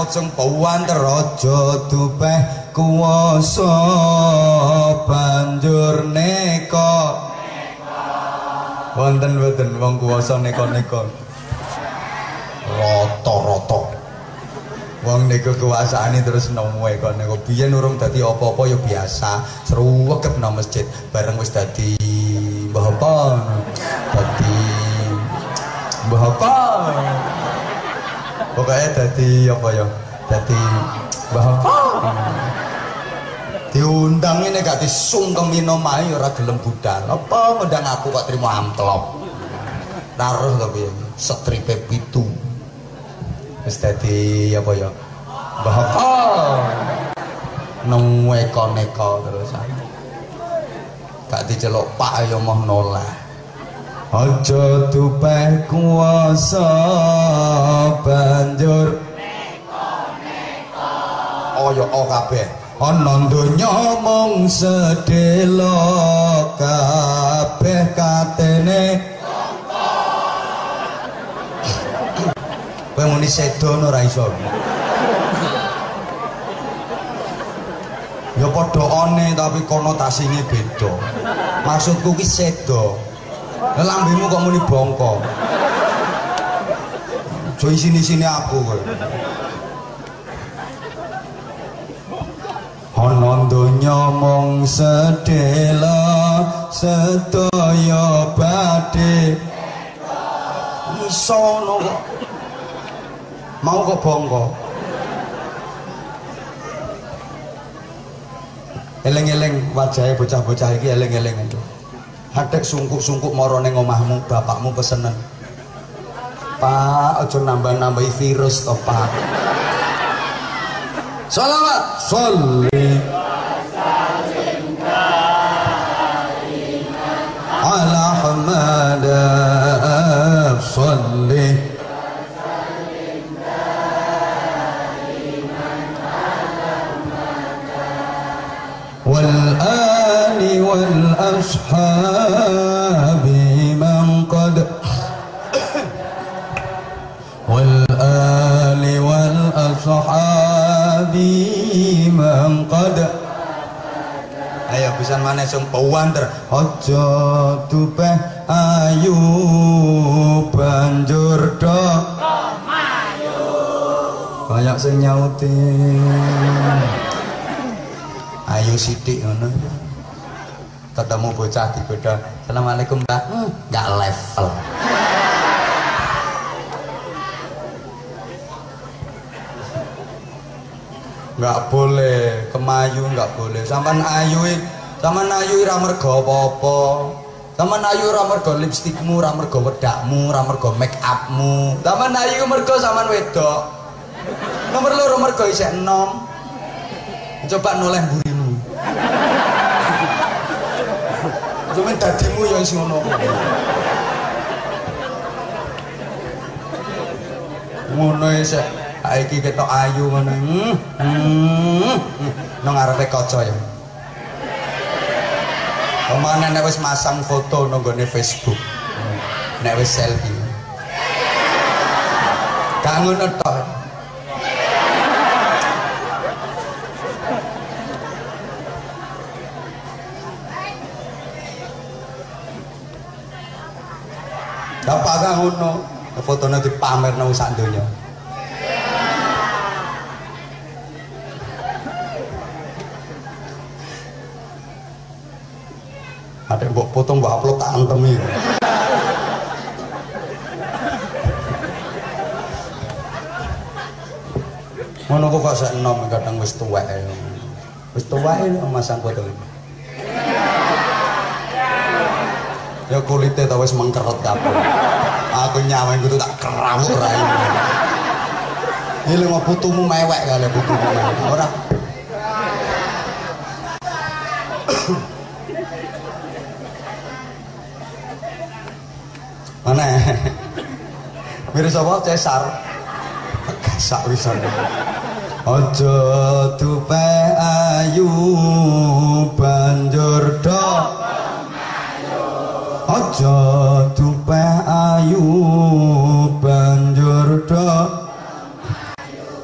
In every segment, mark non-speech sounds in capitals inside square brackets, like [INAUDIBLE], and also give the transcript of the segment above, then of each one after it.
ojeng bawanter aja dupeh kuwasa banjur neka. Wonten wonten wong kuwasa neka-neka. Rata-rata. Wong niku kekuasaane terus nemu kok niku biyen urung dadi apa-apa ya biasa. Sruwegep nang masjid. Bareng wis dadi mbah apa dadi mbah apa pokoknya dadi apa ya? Dadi apa? Diundang ini gak disungkem minum ora gelem budal. Apa ngundang aku kok terima amplop? Taruh tapi setripe pitu. Wis dadi apa ya? Mbah apa? Nemu eko-neko terus. Gak diceluk pak ya mau noleh aja dupeh kuasa banjur. Oyo o kabeh. Ana donya mung sedelo kabeh katene. Kowe muni sedo ora iso? Ya padha one tapi konotasine beda. Maksudku ki sedo. Lambemu kok muni bongko. Jo sini-sini aku kowe. Ana donya mung sedela sedaya badhe. Iso ngono kok. Mau kok bongko. Eleng-eleng wajahe bocah-bocah iki eleng-eleng itu. Hadek sungkuk-sungkuk moro ning omahmu, bapakmu pesenen. Pak, ojo nambah-nambahi virus to, Pak. Salawat, sholli ala Muhammad sholli wal ali wal ashab Wadah. Ayo pisan maneh sing pawanter. Aja dupeh ayu banjur do. Kayak sing nyauti. Ayu sithik ngono. Ketemu bocah di beda. Assalamualaikum, Pak. Enggak level. Nggak boleh kemayu nggak boleh. Sampan ayu sampan ayu ora mergo apa-apa. Sampan ayu ora mergo lipstikmu ora mergo wedakmu ora mergo make upmu. Sampan ayu mergo sampan wedok. Nomor loro mergo isek enom. Coba noleh burimu Cuman dadimu yang isi ngono. Ngono isek iki ketok ayu ngono. Hmm, hmm, nang ngarepe kaca ya. Kemana nek wis masang foto nang gone Facebook? Nek wis selfie. Gak ngono tok. Kan ngono, fotone dipamerno sak donya. Foto mbok upload tak antemi. Ngono kok sak enom kadang wis tuwek. Wis tuwek masang foto ini. ya kulitnya tau wis mengkeret kabeh aku nyawain kudu tak kerawuk rai ini mau putumu mewek kali putumu mewek ora mana mirip apa? Cesar. Gasak wisan Ojo tupe ayu banjur dok aja dupeh ayu banjur do.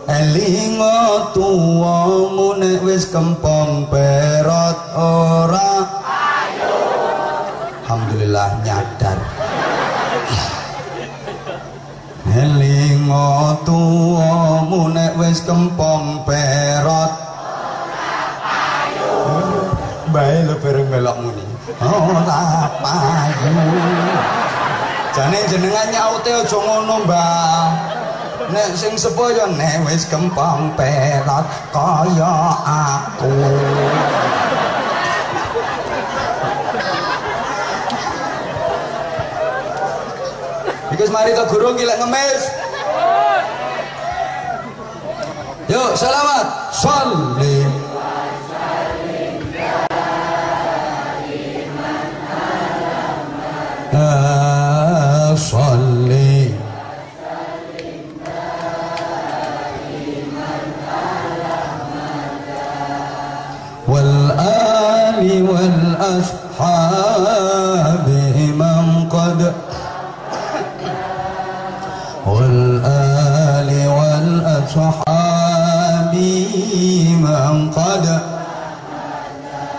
Elingo tuwamu nek wis kempong perot ora. Alhamdulillah nyadar elingo tuwamu nek wis kempong perot. Bae lo bareng melok muni. Ora payu. Jane jenengan nyaute aja ngono mbah nek sing sepuh ya nek wis kempong perot kaya aku Ikus mari ke guru gila ngemis. Yuk, selamat. Salli. Salli. والآل والأصحاب من قد والآل والأصحاب من قد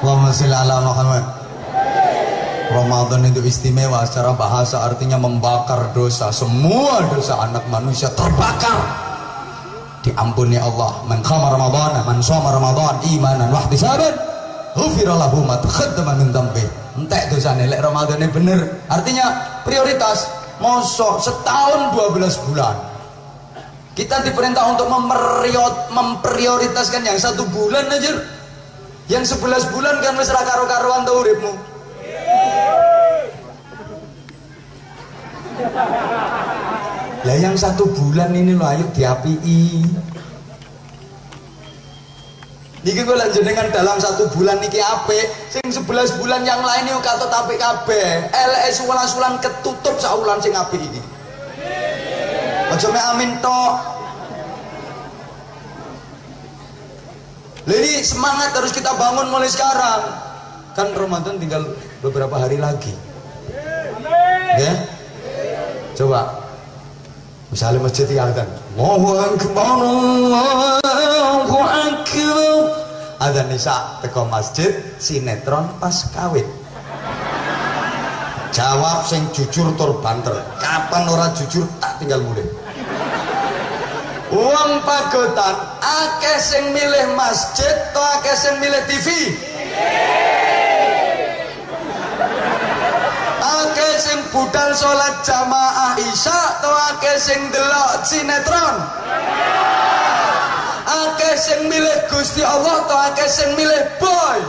Allahumma salli ala Muhammad Ramadan itu istimewa secara bahasa artinya membakar dosa semua dosa anak manusia terbakar diampuni Allah man khama Ramadan man shoma Ramadan imanan wa ihtisaban ghufira lahu ma taqaddama min dhanbi entek dosane lek Ramadan ini bener artinya prioritas mosok setahun 12 bulan. Kita diperintah untuk memprioritaskan yang satu bulan aja yang 11 bulan kan wis ra karo-karuan tuh uripmu. Lah yang satu bulan ini loh ayo diapii Niki gue lanjut dengan dalam satu bulan niki ape, sing sebelas bulan yang lain yuk kata tapi kabe, LS ulan ulan ketutup saulan sing ape ini. Macam amin tok. Jadi semangat harus kita bangun mulai sekarang. Kan Ramadan tinggal beberapa hari lagi. Ya? Coba. Misalnya masjid yang kan. Allahu Akbar, Allahu Akbar. Ada nisa teko masjid sinetron pas kawin. Jawab sing jujur tur banter. Kapan ora jujur tak tinggal mulai. Uang pagotan akeh sing milih masjid to akeh sing milih TV. Akeh sing budal salat jamaah Isya to akeh sing delok sinetron. Sing milih Gusti Allah to akeh sing milih boy.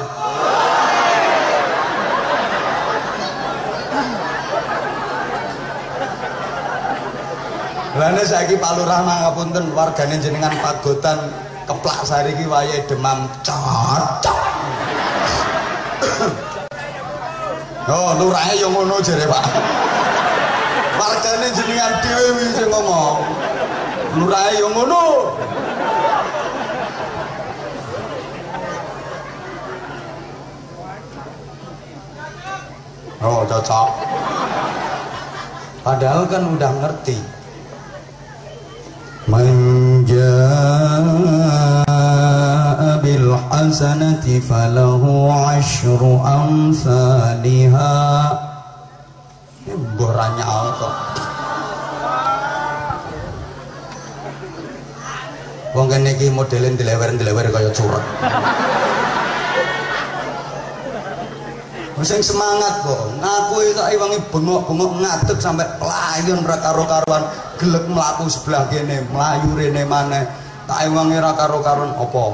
Lane saiki Pak Lurah ngapunten wargane jenengan pagotan keplak sari iki demam cocok. [COUGHS] Oh, lurahe yo ngono jere, Pak. Wargane jenengan dhewe sing ngomong. Lurahe yo ngono. Oh, cocok. Padahal kan udah ngerti. Man jaa bil hasanati falahu asyru amsalha. Ini boranya apa? Wong kene iki modelin dilewer-dilewer kaya curang. Sing semangat kok. Ngaku itu iwangi bengok-bengok ngadeg sampai pelayan ra karo-karuan gelek mlaku sebelah kene, mlayu rene maneh. Tak iwangi ra karo-karuan apa?